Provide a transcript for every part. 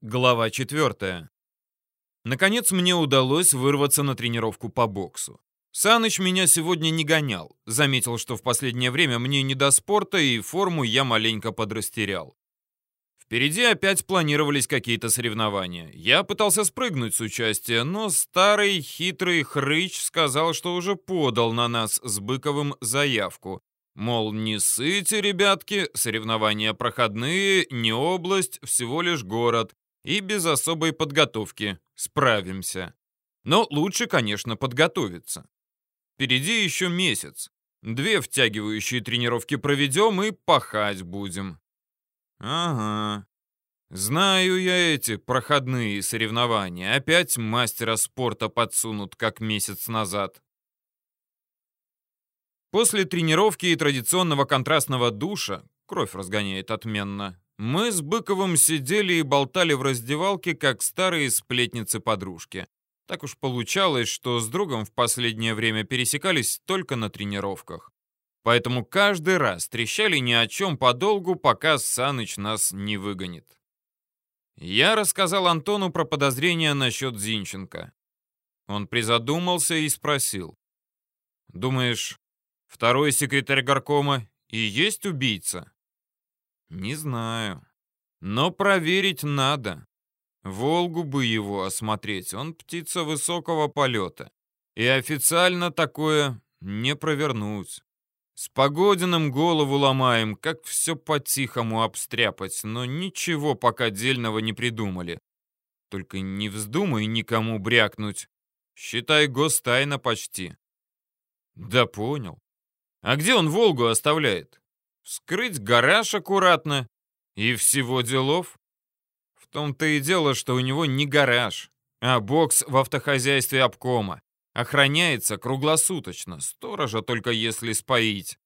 Глава 4. Наконец мне удалось вырваться на тренировку по боксу. Саныч меня сегодня не гонял. Заметил, что в последнее время мне не до спорта, и форму я маленько подрастерял. Впереди опять планировались какие-то соревнования. Я пытался спрыгнуть с участия, но старый хитрый хрыч сказал, что уже подал на нас с Быковым заявку. Мол, не сыте, ребятки, соревнования проходные, не область, всего лишь город и без особой подготовки справимся. Но лучше, конечно, подготовиться. Впереди еще месяц. Две втягивающие тренировки проведем и пахать будем. Ага. Знаю я эти проходные соревнования. Опять мастера спорта подсунут, как месяц назад. После тренировки и традиционного контрастного душа, кровь разгоняет отменно, мы с Быковым сидели и болтали в раздевалке, как старые сплетницы-подружки. Так уж получалось, что с другом в последнее время пересекались только на тренировках. Поэтому каждый раз трещали ни о чем подолгу, пока Саныч нас не выгонит. Я рассказал Антону про подозрения насчет Зинченко. Он призадумался и спросил. «Думаешь, второй секретарь горкома и есть убийца?» Не знаю. Но проверить надо. Волгу бы его осмотреть, он птица высокого полета. И официально такое не провернуть. С Погодиным голову ломаем, как все по-тихому обстряпать, но ничего пока дельного не придумали. Только не вздумай никому брякнуть. Считай, гостайна почти. Да понял. А где он Волгу оставляет? Скрыть гараж аккуратно и всего делов. В том-то и дело, что у него не гараж, а бокс в автохозяйстве обкома. Охраняется круглосуточно, сторожа только если споить.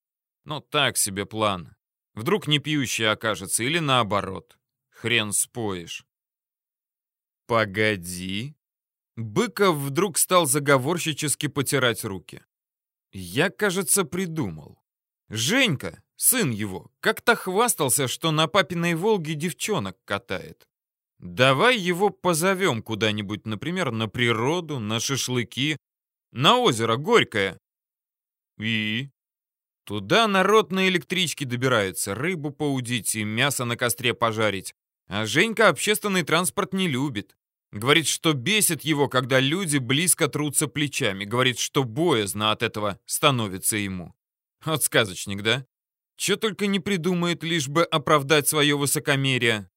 Но так себе план. Вдруг не пьющий окажется или наоборот. Хрен споишь. Погоди. Быков вдруг стал заговорщически потирать руки. Я, кажется, придумал. Женька, сын его, как-то хвастался, что на папиной «Волге» девчонок катает. Давай его позовем куда-нибудь, например, на природу, на шашлыки, на озеро Горькое. И? Туда народ на электричке добирается, рыбу поудить и мясо на костре пожарить. А Женька общественный транспорт не любит. Говорит, что бесит его, когда люди близко трутся плечами. Говорит, что боязно от этого становится ему. Вот сказочник, да? Че только не придумает, лишь бы оправдать свое высокомерие.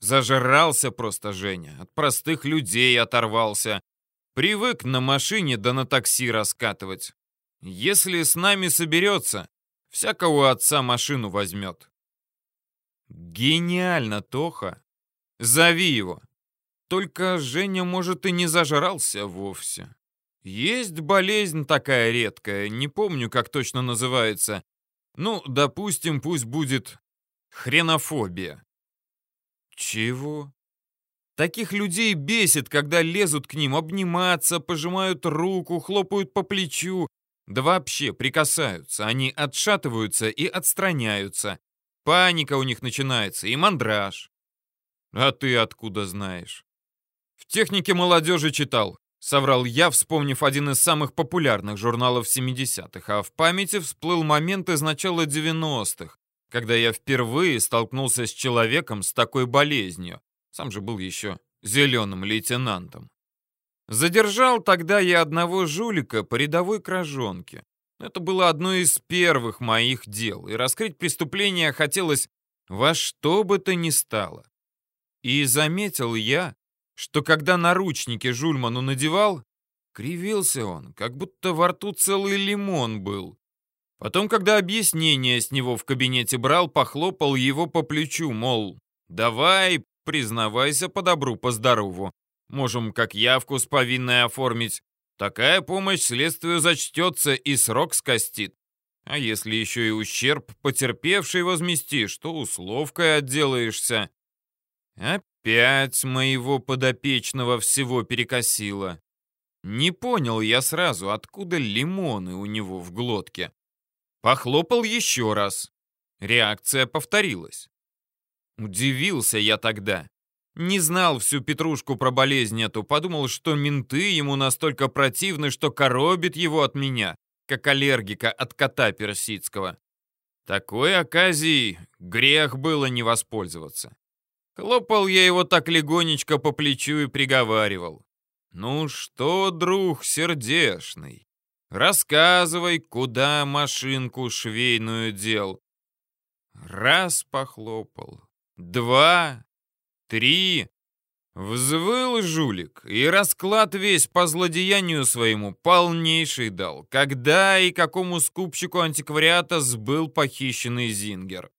Зажрался просто Женя, от простых людей оторвался. Привык на машине да на такси раскатывать. Если с нами соберется, всякого отца машину возьмет. Гениально, Тоха. Зови его. Только Женя, может, и не зажрался вовсе. Есть болезнь такая редкая, не помню, как точно называется. Ну, допустим, пусть будет хренофобия. Чего? Таких людей бесит, когда лезут к ним обниматься, пожимают руку, хлопают по плечу, да вообще прикасаются. Они отшатываются и отстраняются. Паника у них начинается и мандраж. А ты откуда знаешь? В технике молодежи читал. Соврал я, вспомнив один из самых популярных журналов 70-х, а в памяти всплыл момент из начала 90-х, когда я впервые столкнулся с человеком с такой болезнью. Сам же был еще зеленым лейтенантом. Задержал тогда я одного жулика по рядовой кражонке. Это было одно из первых моих дел, и раскрыть преступление хотелось во что бы то ни стало. И заметил я, что когда наручники Жульману надевал, кривился он, как будто во рту целый лимон был. Потом, когда объяснение с него в кабинете брал, похлопал его по плечу, мол, давай, признавайся по добру, по здорову. Можем как явку с повинной оформить. Такая помощь следствию зачтется и срок скостит. А если еще и ущерб потерпевший возместишь, то условкой отделаешься. Опять моего подопечного всего перекосило. Не понял я сразу, откуда лимоны у него в глотке. Похлопал еще раз. Реакция повторилась. Удивился я тогда. Не знал всю петрушку про болезнь эту, подумал, что менты ему настолько противны, что коробит его от меня, как аллергика от кота персидского. Такой оказией грех было не воспользоваться. Хлопал я его так легонечко по плечу и приговаривал. «Ну что, друг сердешный, рассказывай, куда машинку швейную дел?» Раз похлопал, два, три. Взвыл жулик, и расклад весь по злодеянию своему полнейший дал, когда и какому скупщику антиквариата сбыл похищенный Зингер.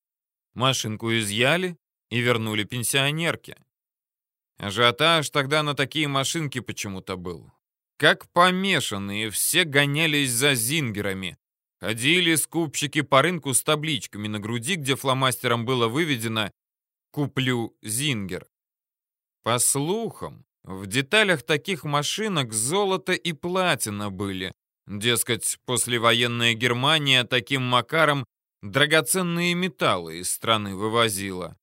Машинку изъяли и вернули пенсионерке. Ажиотаж тогда на такие машинки почему-то был. Как помешанные, все гонялись за Зингерами. Ходили скупщики по рынку с табличками на груди, где фломастером было выведено «Куплю Зингер». По слухам, в деталях таких машинок золото и платина были. Дескать, послевоенная Германия таким макаром драгоценные металлы из страны вывозила.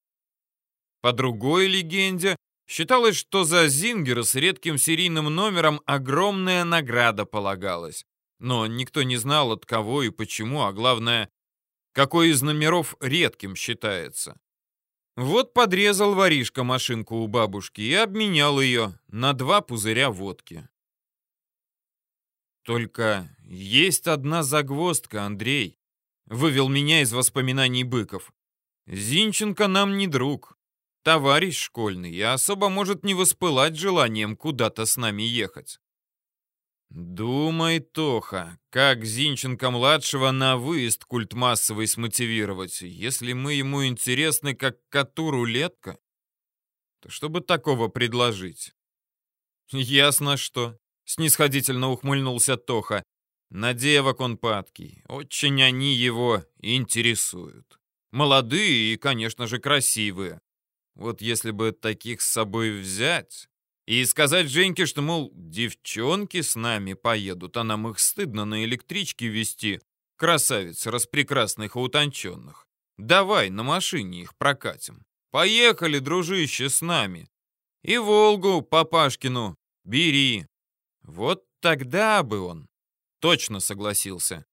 По другой легенде, считалось, что за Зингера с редким серийным номером огромная награда полагалась. Но никто не знал, от кого и почему, а главное, какой из номеров редким считается. Вот подрезал воришка машинку у бабушки и обменял ее на два пузыря водки. Только есть одна загвоздка, Андрей. Вывел меня из воспоминаний Быков. Зинченко нам не друг товарищ школьный и особо может не воспылать желанием куда-то с нами ехать. Думай, Тоха, как Зинченко-младшего на выезд культ массовый смотивировать, если мы ему интересны как коту рулетка? То чтобы такого предложить? Ясно что. Снисходительно ухмыльнулся Тоха. На девок он падкий. Очень они его интересуют. Молодые и, конечно же, красивые. Вот если бы таких с собой взять и сказать Женьке, что, мол, девчонки с нами поедут, а нам их стыдно на электричке везти, красавиц распрекрасных и утонченных. Давай на машине их прокатим. Поехали, дружище, с нами. И Волгу Папашкину бери. Вот тогда бы он точно согласился.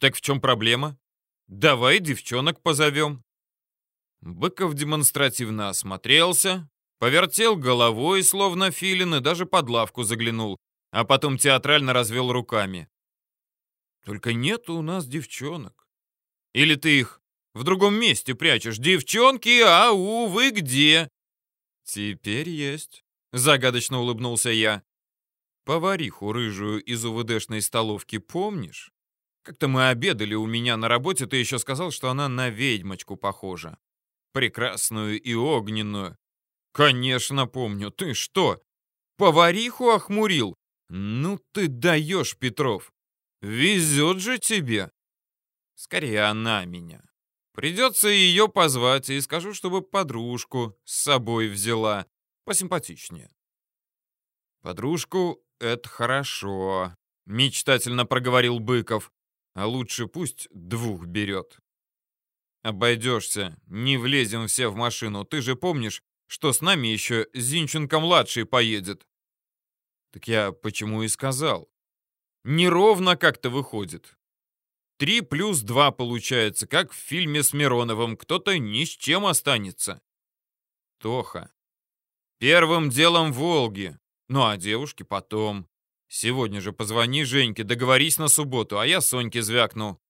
Так в чем проблема? Давай девчонок позовем. Быков демонстративно осмотрелся, повертел головой, словно филин, и даже под лавку заглянул, а потом театрально развел руками. «Только нет у нас девчонок. Или ты их в другом месте прячешь? Девчонки, ау, вы где?» «Теперь есть», — загадочно улыбнулся я. «Повариху рыжую из УВДшной столовки помнишь? Как-то мы обедали у меня на работе, ты еще сказал, что она на ведьмочку похожа прекрасную и огненную. Конечно, помню. Ты что, повариху охмурил? Ну ты даешь, Петров. Везет же тебе. Скорее, она меня. Придется ее позвать и скажу, чтобы подружку с собой взяла. Посимпатичнее. Подружку — это хорошо, мечтательно проговорил Быков. А лучше пусть двух берет. «Обойдешься, не влезем все в машину. Ты же помнишь, что с нами еще Зинченко-младший поедет?» «Так я почему и сказал. Неровно как-то выходит. Три плюс два получается, как в фильме с Мироновым. Кто-то ни с чем останется. Тоха. Первым делом Волги. Ну а девушки потом. Сегодня же позвони Женьке, договорись на субботу, а я Соньке звякну.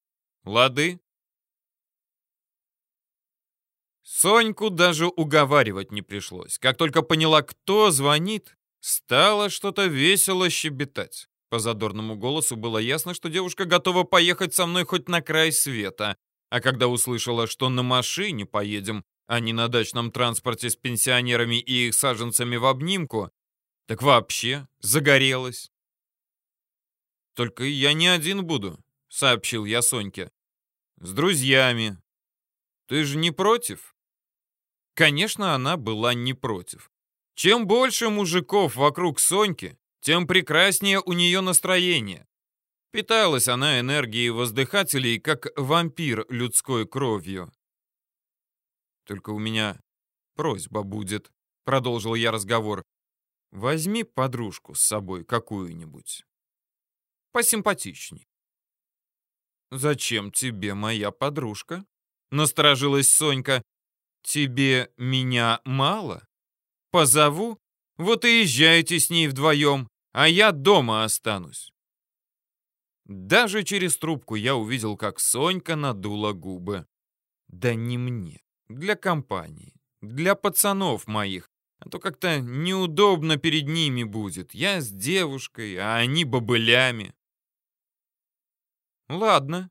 Лады? Соньку даже уговаривать не пришлось. Как только поняла, кто звонит, стало что-то весело щебетать. По задорному голосу было ясно, что девушка готова поехать со мной хоть на край света. А когда услышала, что на машине поедем, а не на дачном транспорте с пенсионерами и их саженцами в обнимку, так вообще загорелась. «Только я не один буду», — сообщил я Соньке. «С друзьями. Ты же не против?» Конечно, она была не против. Чем больше мужиков вокруг Соньки, тем прекраснее у нее настроение. Питалась она энергией воздыхателей, как вампир людской кровью. Только у меня просьба будет, продолжил я разговор, возьми подружку с собой какую-нибудь. Посимпатичней. «Зачем тебе моя подружка?» — насторожилась Сонька. «Тебе меня мало? Позову? Вот и езжайте с ней вдвоем, а я дома останусь». Даже через трубку я увидел, как Сонька надула губы. Да не мне, для компании, для пацанов моих. А то как-то неудобно перед ними будет. Я с девушкой, а они бобылями. Ладно,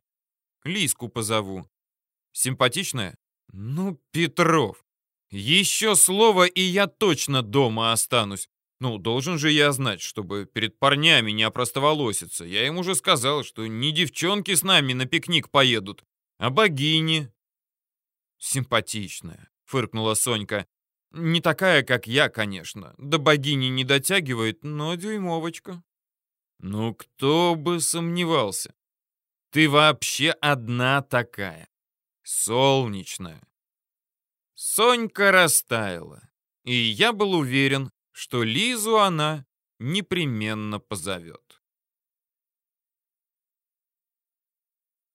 Лиску позову. Симпатичная? Ну, Петров. Еще слово, и я точно дома останусь. Ну, должен же я знать, чтобы перед парнями не опростоволоситься. Я им уже сказал, что не девчонки с нами на пикник поедут, а богини. Симпатичная, фыркнула Сонька. Не такая, как я, конечно. До богини не дотягивает, но дюймовочка. Ну, кто бы сомневался. Ты вообще одна такая. Солнечная. Сонька растаяла, и я был уверен, что Лизу она непременно позовет.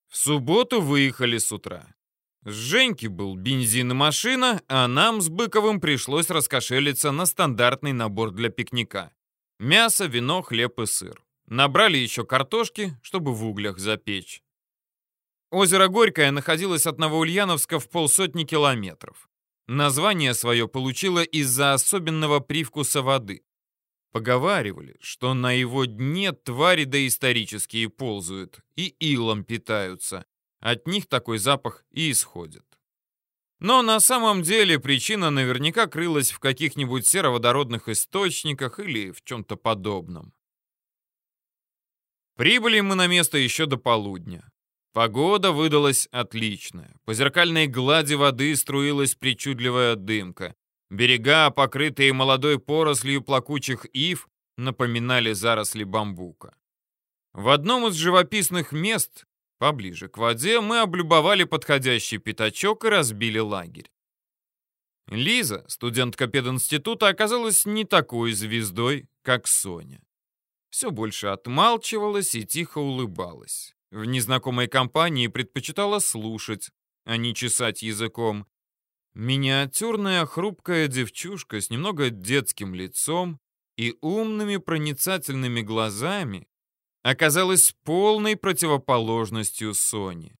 В субботу выехали с утра. С Женьки был бензин и машина, а нам с Быковым пришлось раскошелиться на стандартный набор для пикника. Мясо, вино, хлеб и сыр. Набрали еще картошки, чтобы в углях запечь. Озеро Горькое находилось от Новоульяновска в полсотни километров. Название свое получило из-за особенного привкуса воды. Поговаривали, что на его дне твари доисторические ползают и илом питаются. От них такой запах и исходит. Но на самом деле причина наверняка крылась в каких-нибудь сероводородных источниках или в чем-то подобном. Прибыли мы на место еще до полудня. Погода выдалась отличная. По зеркальной глади воды струилась причудливая дымка. Берега, покрытые молодой порослью плакучих ив, напоминали заросли бамбука. В одном из живописных мест, поближе к воде, мы облюбовали подходящий пятачок и разбили лагерь. Лиза, студентка пединститута, оказалась не такой звездой, как Соня. Все больше отмалчивалась и тихо улыбалась. В незнакомой компании предпочитала слушать, а не чесать языком. Миниатюрная хрупкая девчушка с немного детским лицом и умными проницательными глазами оказалась полной противоположностью Сони.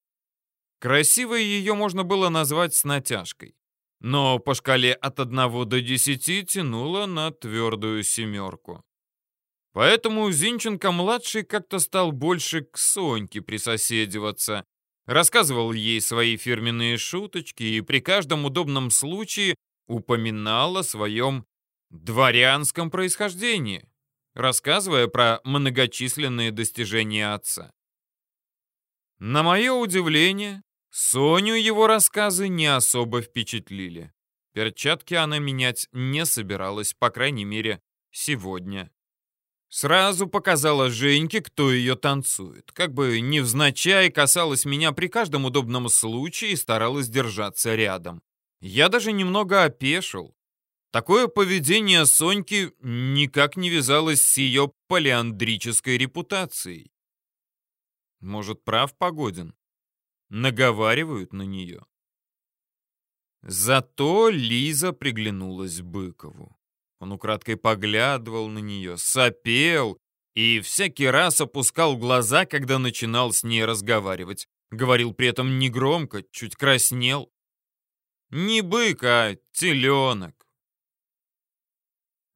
Красивой ее можно было назвать с натяжкой, но по шкале от 1 до 10 тянула на твердую семерку. Поэтому Зинченко-младший как-то стал больше к Соньке присоседиваться, рассказывал ей свои фирменные шуточки и при каждом удобном случае упоминал о своем дворянском происхождении, рассказывая про многочисленные достижения отца. На мое удивление, Соню его рассказы не особо впечатлили. Перчатки она менять не собиралась, по крайней мере, сегодня. Сразу показала Женьке, кто ее танцует. Как бы невзначай касалась меня при каждом удобном случае и старалась держаться рядом. Я даже немного опешил. Такое поведение Соньки никак не вязалось с ее полиандрической репутацией. Может, прав Погодин? Наговаривают на нее. Зато Лиза приглянулась Быкову. Он украдкой поглядывал на нее, сопел и всякий раз опускал глаза, когда начинал с ней разговаривать. Говорил при этом негромко, чуть краснел. Не бык, а теленок.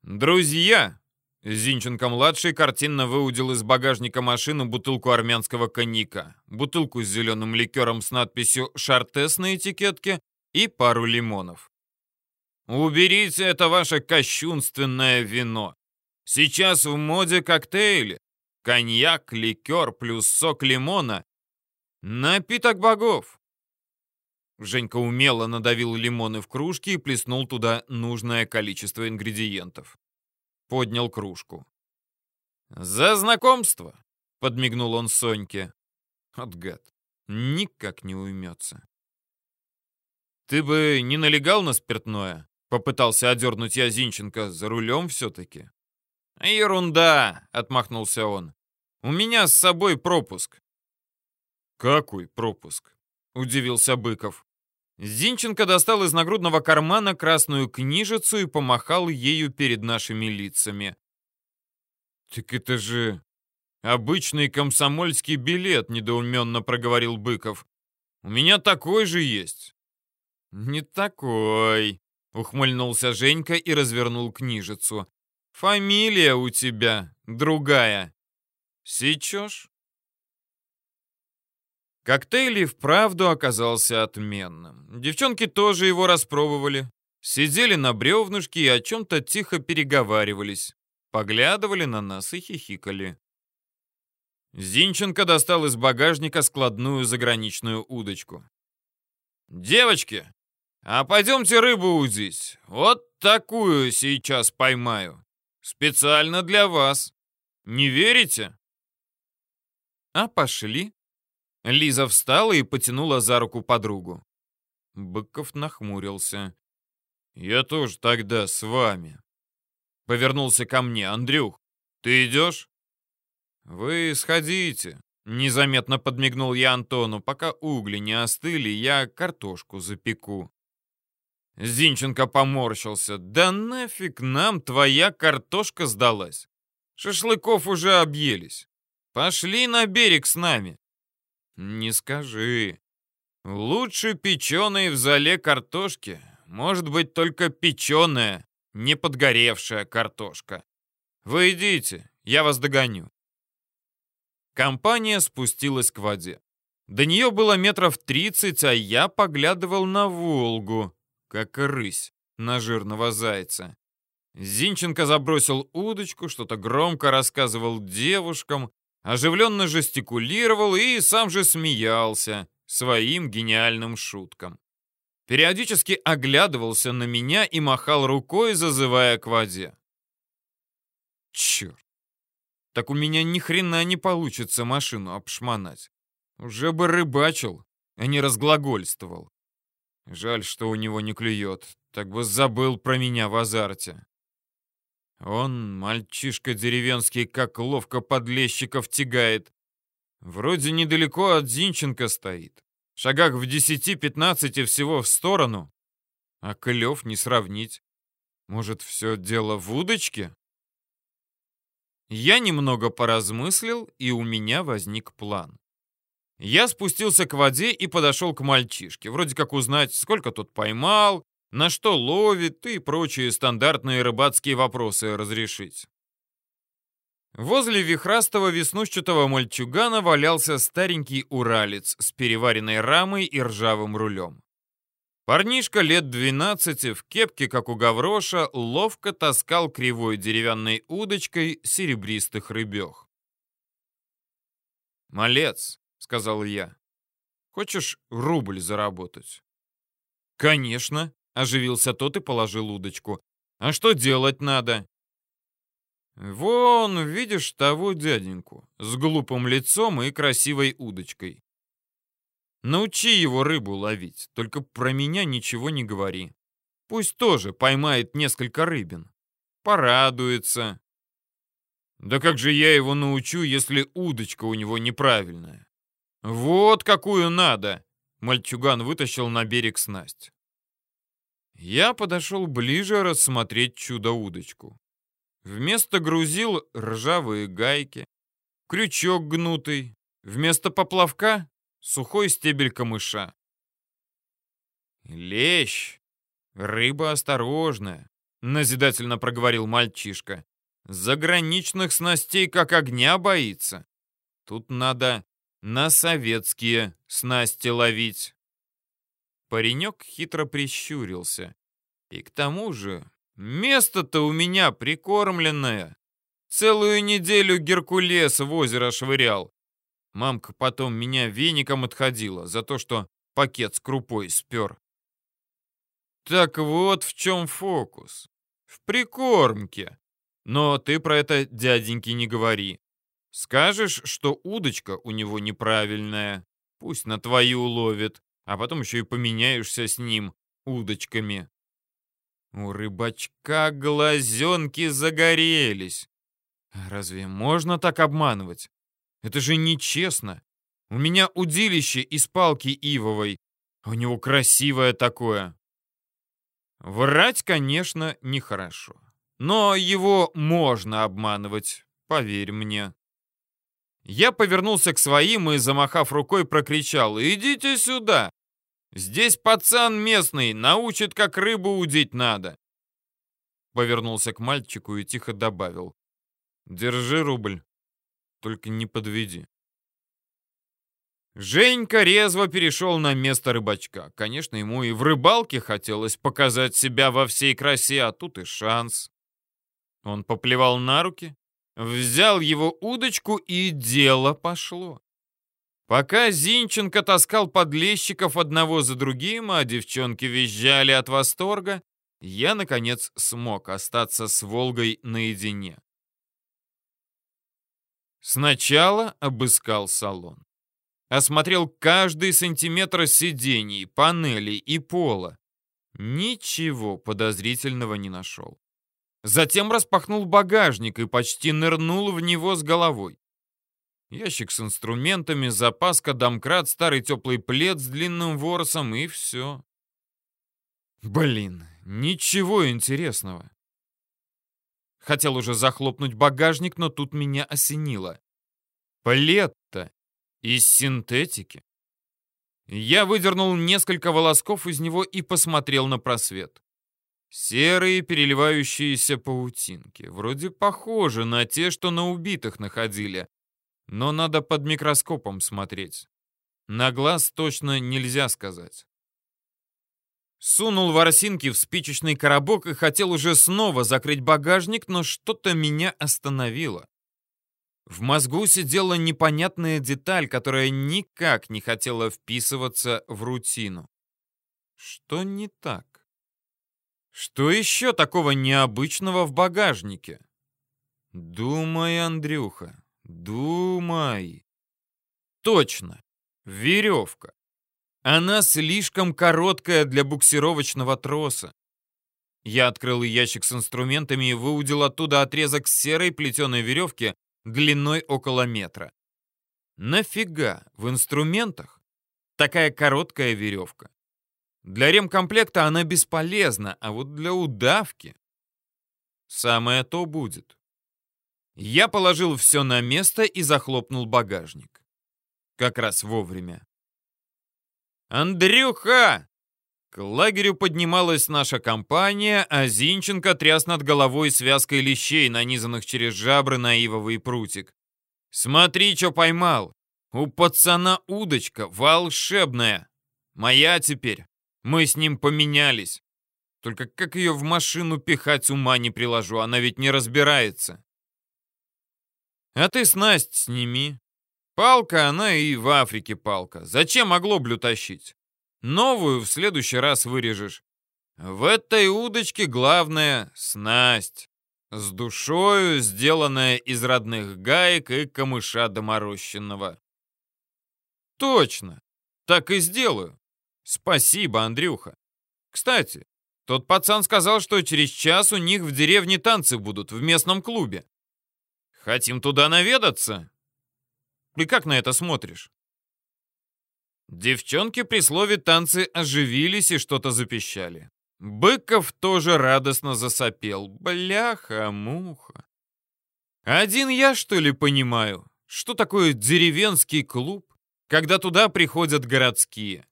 «Друзья!» Зинченко-младший картинно выудил из багажника машины бутылку армянского коньяка, бутылку с зеленым ликером с надписью «Шартес» на этикетке и пару лимонов. Уберите это ваше кощунственное вино. Сейчас в моде коктейли. Коньяк, ликер плюс сок лимона. Напиток богов. Женька умело надавил лимоны в кружки и плеснул туда нужное количество ингредиентов. Поднял кружку. «За знакомство!» — подмигнул он Соньке. От гад, никак не уймется. «Ты бы не налегал на спиртное?» Попытался одернуть я Зинченко. За рулем все-таки. Ерунда, отмахнулся он. У меня с собой пропуск. Какой пропуск? Удивился Быков. Зинченко достал из нагрудного кармана красную книжицу и помахал ею перед нашими лицами. «Так это же обычный комсомольский билет», — недоуменно проговорил Быков. «У меня такой же есть». «Не такой», — ухмыльнулся Женька и развернул книжицу. «Фамилия у тебя другая. Сечешь?» Коктейль и вправду оказался отменным. Девчонки тоже его распробовали. Сидели на бревнышке и о чем-то тихо переговаривались. Поглядывали на нас и хихикали. Зинченко достал из багажника складную заграничную удочку. «Девочки, а пойдемте рыбу удить. Вот такую сейчас поймаю. Специально для вас. Не верите?» «А пошли», Лиза встала и потянула за руку подругу. Быков нахмурился. «Я тоже тогда с вами». Повернулся ко мне. «Андрюх, ты идешь?» «Вы сходите», — незаметно подмигнул я Антону. «Пока угли не остыли, я картошку запеку». Зинченко поморщился. «Да нафиг нам твоя картошка сдалась? Шашлыков уже объелись. Пошли на берег с нами. Не скажи. Лучше печеной в зале картошки может быть только печеная, не подгоревшая картошка. Вы идите, я вас догоню. Компания спустилась к воде. До нее было метров тридцать, а я поглядывал на Волгу, как рысь на жирного зайца. Зинченко забросил удочку, что-то громко рассказывал девушкам, оживленно жестикулировал и сам же смеялся своим гениальным шуткам. Периодически оглядывался на меня и махал рукой, зазывая к воде. Черт! Так у меня ни хрена не получится машину обшмонать. Уже бы рыбачил, а не разглагольствовал. Жаль, что у него не клюет, так бы забыл про меня в азарте. Он, мальчишка деревенский, как ловко подлещиков тягает. Вроде недалеко от Зинченко стоит. Шагах в десяти-пятнадцати всего в сторону. А клев не сравнить. Может, все дело в удочке? Я немного поразмыслил, и у меня возник план. Я спустился к воде и подошел к мальчишке. Вроде как узнать, сколько тот поймал, на что ловит и прочие стандартные рыбацкие вопросы разрешить. Возле вихрастого веснушчатого мальчугана валялся старенький уралец с переваренной рамой и ржавым рулем. Парнишка лет 12 в кепке, как у гавроша, ловко таскал кривой деревянной удочкой серебристых рыбех. «Малец», — сказал я, — «хочешь рубль заработать?» «Конечно», Оживился тот и положил удочку. «А что делать надо?» «Вон, видишь того дяденьку, с глупым лицом и красивой удочкой. Научи его рыбу ловить, только про меня ничего не говори. Пусть тоже поймает несколько рыбин. Порадуется. Да как же я его научу, если удочка у него неправильная? Вот какую надо!» Мальчуган вытащил на берег снасть. Я подошел ближе рассмотреть чудо-удочку. Вместо грузил ржавые гайки, крючок гнутый, вместо поплавка сухой стебель камыша. «Лещ! Рыба осторожная!» — назидательно проговорил мальчишка. «Заграничных снастей как огня боится. Тут надо на советские снасти ловить». Паренек хитро прищурился. И к тому же, место-то у меня прикормленное. Целую неделю Геркулес в озеро швырял. Мамка потом меня веником отходила за то, что пакет с крупой спер. Так вот в чем фокус. В прикормке. Но ты про это дяденьке не говори. Скажешь, что удочка у него неправильная. Пусть на твою ловит а потом еще и поменяешься с ним удочками. У рыбачка глазенки загорелись. Разве можно так обманывать? Это же нечестно. У меня удилище из палки ивовой. У него красивое такое. Врать, конечно, нехорошо. Но его можно обманывать, поверь мне. Я повернулся к своим и, замахав рукой, прокричал «Идите сюда! Здесь пацан местный, научит, как рыбу удить надо!» Повернулся к мальчику и тихо добавил «Держи рубль, только не подведи». Женька резво перешел на место рыбачка. Конечно, ему и в рыбалке хотелось показать себя во всей красе, а тут и шанс. Он поплевал на руки, взял его удочку, и дело пошло. Пока Зинченко таскал подлещиков одного за другим, а девчонки визжали от восторга, я, наконец, смог остаться с Волгой наедине. Сначала обыскал салон. Осмотрел каждый сантиметр сидений, панелей и пола. Ничего подозрительного не нашел. Затем распахнул багажник и почти нырнул в него с головой. Ящик с инструментами, запаска, домкрат, старый теплый плед с длинным ворсом и все. Блин, ничего интересного. Хотел уже захлопнуть багажник, но тут меня осенило. Плед-то из синтетики. Я выдернул несколько волосков из него и посмотрел на просвет. Серые переливающиеся паутинки. Вроде похожи на те, что на убитых находили. Но надо под микроскопом смотреть. На глаз точно нельзя сказать. Сунул ворсинки в спичечный коробок и хотел уже снова закрыть багажник, но что-то меня остановило. В мозгу сидела непонятная деталь, которая никак не хотела вписываться в рутину. Что не так? Что еще такого необычного в багажнике? Думай, Андрюха, думай. Точно, веревка. Она слишком короткая для буксировочного троса. Я открыл ящик с инструментами и выудил оттуда отрезок серой плетеной веревки длиной около метра. Нафига в инструментах такая короткая веревка? Для ремкомплекта она бесполезна, а вот для удавки самое то будет. Я положил все на место и захлопнул багажник. Как раз вовремя. «Андрюха!» К лагерю поднималась наша компания, а Зинченко тряс над головой связкой лещей, нанизанных через жабры на ивовый прутик. «Смотри, что поймал! У пацана удочка волшебная! Моя теперь! Мы с ним поменялись! Только как ее в машину пихать ума не приложу, она ведь не разбирается!» «А ты снасть сними!» Палка, она и в Африке палка. Зачем оглоблю тащить? Новую в следующий раз вырежешь. В этой удочке главное — снасть. С душою, сделанная из родных гаек и камыша доморощенного. Точно. Так и сделаю. Спасибо, Андрюха. Кстати, тот пацан сказал, что через час у них в деревне танцы будут в местном клубе. Хотим туда наведаться? И как на это смотришь? Девчонки при слове «танцы» оживились и что-то запищали. Быков тоже радостно засопел. Бляха-муха. Один я, что ли, понимаю, что такое деревенский клуб, когда туда приходят городские.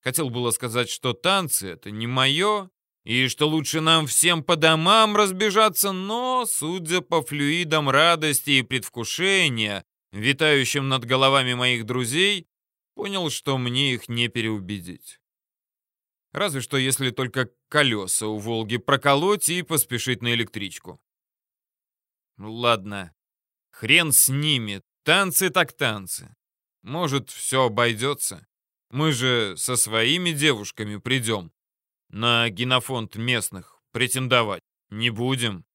Хотел было сказать, что танцы — это не мое, и что лучше нам всем по домам разбежаться, но, судя по флюидам радости и предвкушения, витающим над головами моих друзей, понял, что мне их не переубедить. Разве что если только колеса у «Волги» проколоть и поспешить на электричку. Ладно, хрен с ними, танцы так танцы. Может, все обойдется. Мы же со своими девушками придем. На генофонд местных претендовать не будем.